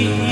Kulali